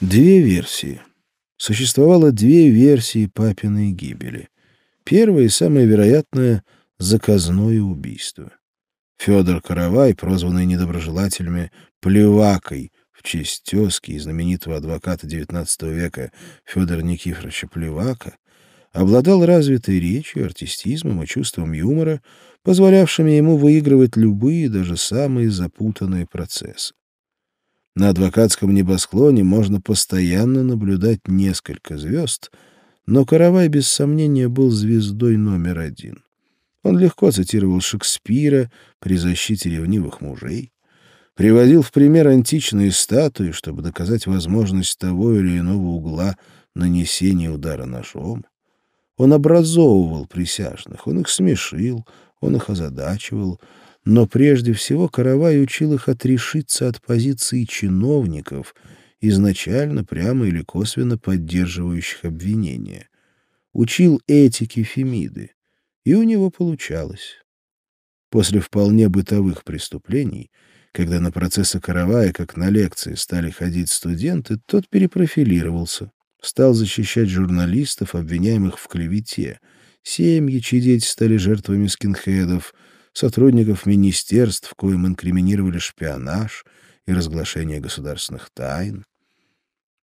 Две версии. Существовало две версии папиной гибели. Первая и самая вероятная — заказное убийство. Федор Каравай, прозванный недоброжелателями «плевакой», в честь тезки и знаменитого адвоката XIX века Федора Никифоровича Плевака, обладал развитой речью, артистизмом и чувством юмора, позволявшими ему выигрывать любые, даже самые запутанные процессы. На адвокатском небосклоне можно постоянно наблюдать несколько звезд, но Каравай без сомнения был звездой номер один. Он легко цитировал Шекспира при защите ревнивых мужей, приводил в пример античные статуи, чтобы доказать возможность того или иного угла нанесения удара ножом. Он образовывал присяжных, он их смешил, он их озадачивал, но прежде всего Каравай учил их отрешиться от позиции чиновников, изначально прямо или косвенно поддерживающих обвинения. Учил этике Фемиды, и у него получалось. После вполне бытовых преступлений, когда на процессы Каравая, как на лекции, стали ходить студенты, тот перепрофилировался, стал защищать журналистов, обвиняемых в клевете. Семьи, чьи дети стали жертвами скинхедов, сотрудников министерств, коим инкриминировали шпионаж и разглашение государственных тайн.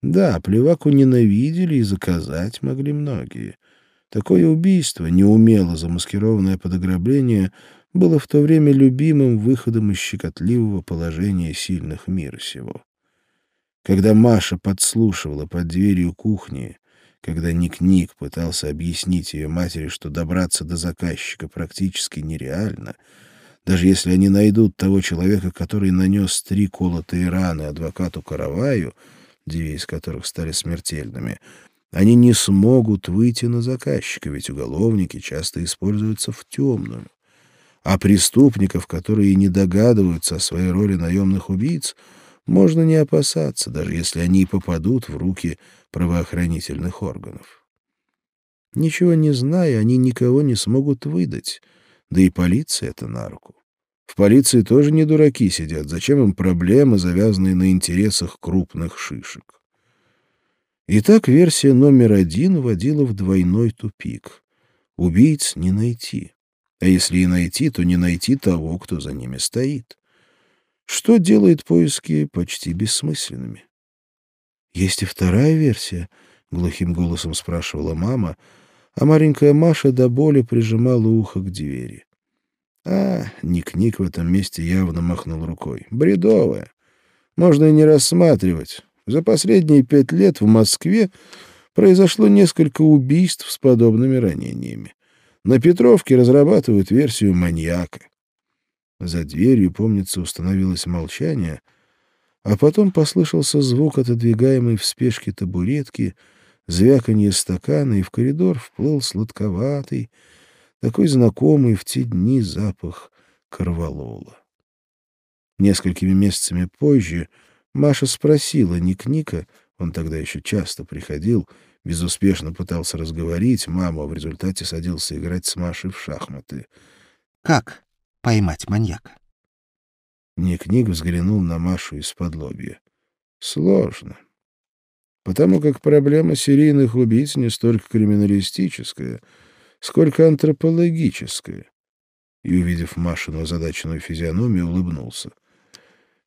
Да, Плеваку ненавидели и заказать могли многие. Такое убийство, неумело замаскированное под ограбление, было в то время любимым выходом из щекотливого положения сильных мира сего. Когда Маша подслушивала под дверью кухни, когда Ник-Ник пытался объяснить ее матери, что добраться до заказчика практически нереально, даже если они найдут того человека, который нанес три колотые раны адвокату Караваю, две из которых стали смертельными, они не смогут выйти на заказчика, ведь уголовники часто используются в темную. А преступников, которые не догадываются о своей роли наемных убийц, можно не опасаться, даже если они попадут в руки правоохранительных органов. Ничего не зная, они никого не смогут выдать, да и полиция это на руку. В полиции тоже не дураки сидят, зачем им проблемы, завязанные на интересах крупных шишек? Итак, версия номер один вводила в двойной тупик. Убийц не найти. А если и найти, то не найти того, кто за ними стоит что делает поиски почти бессмысленными. «Есть и вторая версия?» — глухим голосом спрашивала мама, а маленькая Маша до боли прижимала ухо к двери. А, Ник-Ник в этом месте явно махнул рукой. «Бредовая. Можно и не рассматривать. За последние пять лет в Москве произошло несколько убийств с подобными ранениями. На Петровке разрабатывают версию маньяка. За дверью, помнится, установилось молчание, а потом послышался звук отодвигаемой в спешке табуретки, звяканье стакана, и в коридор вплыл сладковатый, такой знакомый в те дни запах корвалола. Несколькими месяцами позже Маша спросила Ник-Ника, он тогда еще часто приходил, безуспешно пытался разговорить маму, а в результате садился играть с Машей в шахматы. «Как?» Поймать маньяка. Ник-Ник взглянул на Машу из-под лобья. Сложно. Потому как проблема серийных убийц не столько криминалистическая, сколько антропологическая. И, увидев Машину озадаченную физиономию, улыбнулся.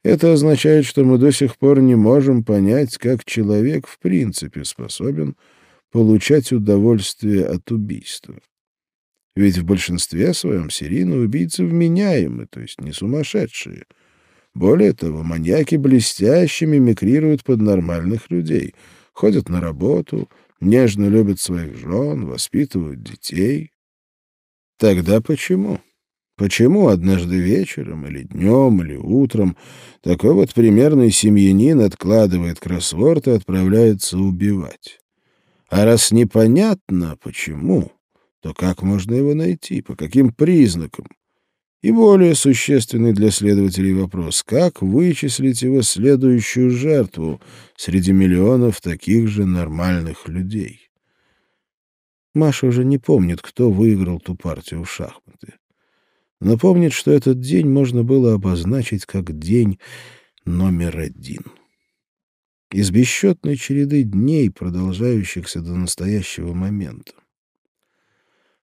Это означает, что мы до сих пор не можем понять, как человек в принципе способен получать удовольствие от убийства. Ведь в большинстве своем серийные убийцы вменяемы, то есть не сумасшедшие. Более того, маньяки блестяще мимикрируют под нормальных людей, ходят на работу, нежно любят своих жен, воспитывают детей. Тогда почему? Почему однажды вечером или днем, или утром такой вот примерный семьянин откладывает кроссворд и отправляется убивать? А раз непонятно, почему, то как можно его найти, по каким признакам? И более существенный для следователей вопрос, как вычислить его следующую жертву среди миллионов таких же нормальных людей? Маша уже не помнит, кто выиграл ту партию в шахматы. Но помнит, что этот день можно было обозначить как день номер один. из бесчетной череды дней, продолжающихся до настоящего момента.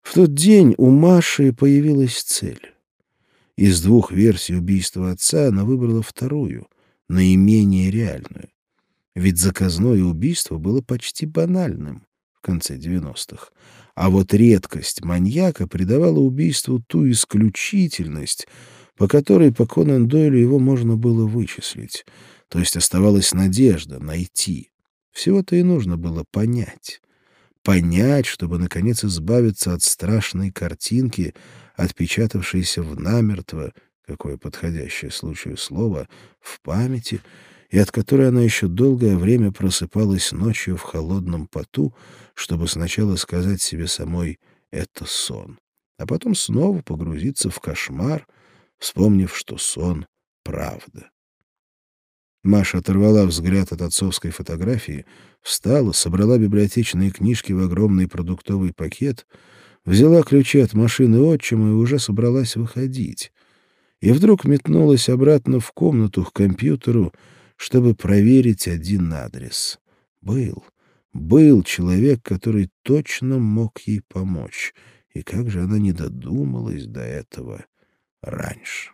В тот день у Маши появилась цель. Из двух версий убийства отца она выбрала вторую, наименее реальную. Ведь заказное убийство было почти банальным в конце 90-х. А вот редкость маньяка придавала убийству ту исключительность, по которой по Конан Дойлю его можно было вычислить. То есть оставалась надежда найти. Всего-то и нужно было понять. Понять, чтобы, наконец, избавиться от страшной картинки, отпечатавшейся в намертво, какое подходящее случаю слово, в памяти, и от которой она еще долгое время просыпалась ночью в холодном поту, чтобы сначала сказать себе самой «это сон», а потом снова погрузиться в кошмар, вспомнив, что сон — правда. Маша оторвала взгляд от отцовской фотографии, встала, собрала библиотечные книжки в огромный продуктовый пакет, взяла ключи от машины отчима и уже собралась выходить. И вдруг метнулась обратно в комнату к компьютеру, чтобы проверить один адрес. Был, был человек, который точно мог ей помочь. И как же она не додумалась до этого раньше?